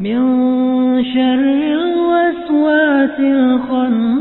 من شر الوسواس الخناس